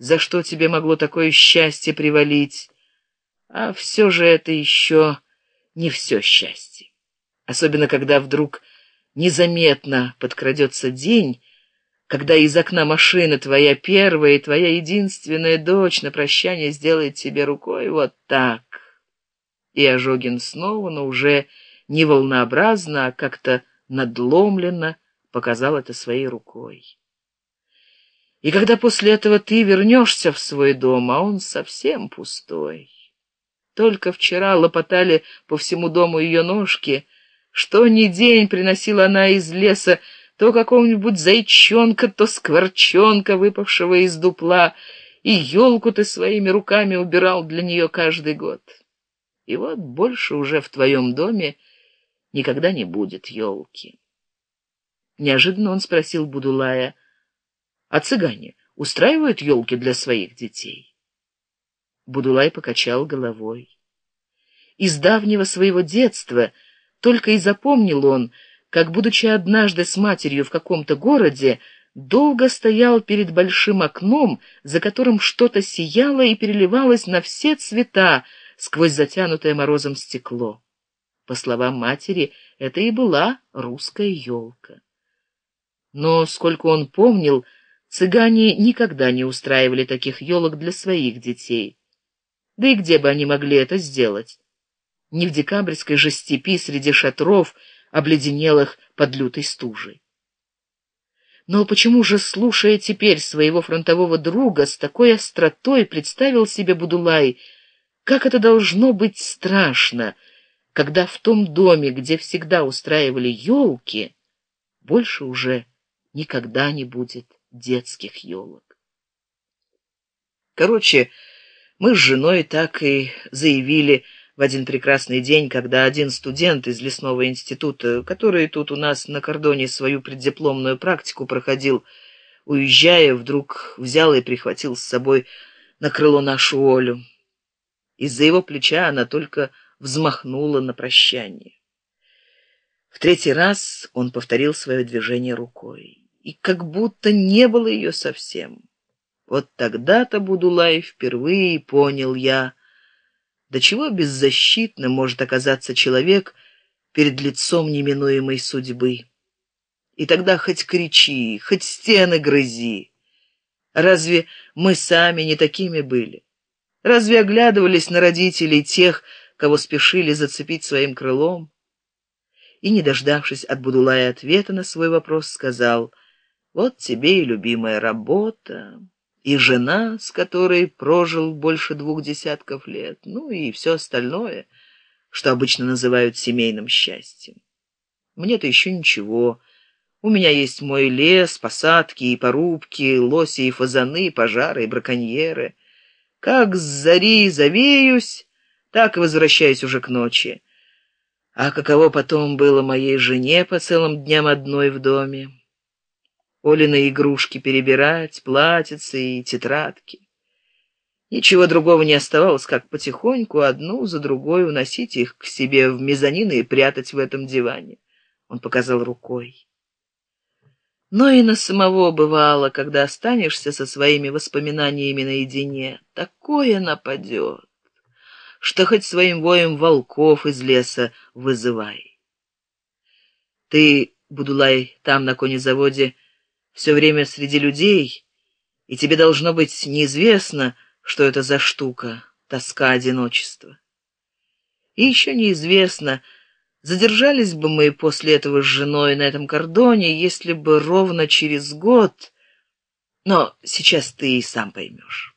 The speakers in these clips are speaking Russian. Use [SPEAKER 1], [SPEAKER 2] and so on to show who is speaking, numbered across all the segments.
[SPEAKER 1] за что тебе могло такое счастье привалить. А все же это еще не все счастье. Особенно, когда вдруг незаметно подкрадется день, когда из окна машины твоя первая и твоя единственная дочь на прощание сделает тебе рукой вот так. И Ожогин снова, но уже не волнообразно, а как-то надломленно показал это своей рукой. И когда после этого ты вернешься в свой дом, а он совсем пустой. Только вчера лопотали по всему дому ее ножки, что ни день приносила она из леса то какого-нибудь зайчонка, то скворчонка, выпавшего из дупла, и елку ты своими руками убирал для нее каждый год. И вот больше уже в твоем доме никогда не будет елки. Неожиданно он спросил Будулая, а цыгане устраивают елки для своих детей? Будулай покачал головой. Из давнего своего детства только и запомнил он, как, будучи однажды с матерью в каком-то городе, долго стоял перед большим окном, за которым что-то сияло и переливалось на все цвета сквозь затянутое морозом стекло. По словам матери, это и была русская елка. Но, сколько он помнил, цыгане никогда не устраивали таких елок для своих детей. Да и где бы они могли это сделать? Не в декабрьской же степи среди шатров, обледенелых под лютой стужей. Но почему же, слушая теперь своего фронтового друга, с такой остротой представил себе Будулай, как это должно быть страшно, когда в том доме, где всегда устраивали елки, больше уже никогда не будет детских елок. Короче, мы с женой так и заявили, в один прекрасный день, когда один студент из лесного института, который тут у нас на кордоне свою преддипломную практику проходил, уезжая, вдруг взял и прихватил с собой на крыло нашу Олю. Из-за его плеча она только взмахнула на прощание. В третий раз он повторил свое движение рукой, и как будто не было ее совсем. Вот тогда-то Будулай впервые понял я, до чего беззащитно может оказаться человек перед лицом неминуемой судьбы. И тогда хоть кричи, хоть стены грызи. Разве мы сами не такими были? Разве оглядывались на родителей тех, кого спешили зацепить своим крылом? И, не дождавшись от Будулая ответа на свой вопрос, сказал, «Вот тебе и любимая работа» и жена, с которой прожил больше двух десятков лет, ну и все остальное, что обычно называют семейным счастьем. Мне-то еще ничего. У меня есть мой лес, посадки и порубки, лоси и фазаны, пожары и браконьеры. Как с зари завеюсь, так и возвращаюсь уже к ночи. А каково потом было моей жене по целым дням одной в доме? Олины игрушки перебирать, платьицы и тетрадки. Ничего другого не оставалось, как потихоньку одну за другой уносить их к себе в мезонины и прятать в этом диване. Он показал рукой. Но и на самого бывало, когда останешься со своими воспоминаниями наедине, такое нападет, что хоть своим воем волков из леса вызывай. Ты, Будулай, там на конезаводе, все время среди людей, и тебе должно быть неизвестно, что это за штука, тоска одиночества. И еще неизвестно, задержались бы мы после этого с женой на этом кордоне, если бы ровно через год... Но сейчас ты и сам поймешь.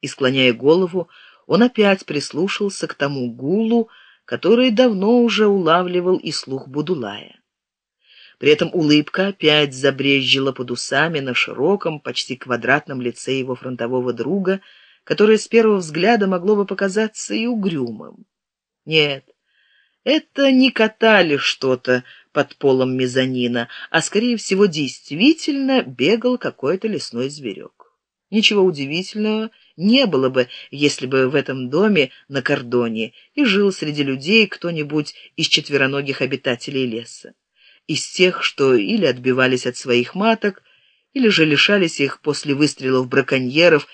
[SPEAKER 1] И, склоняя голову, он опять прислушался к тому гулу, который давно уже улавливал и слух Будулая. При этом улыбка опять забрезжила под усами на широком, почти квадратном лице его фронтового друга, которое с первого взгляда могло бы показаться и угрюмым. Нет, это не катали что-то под полом мезонина, а, скорее всего, действительно бегал какой-то лесной зверек. Ничего удивительного не было бы, если бы в этом доме на кордоне и жил среди людей кто-нибудь из четвероногих обитателей леса из тех, что или отбивались от своих маток, или же лишались их после выстрелов браконьеров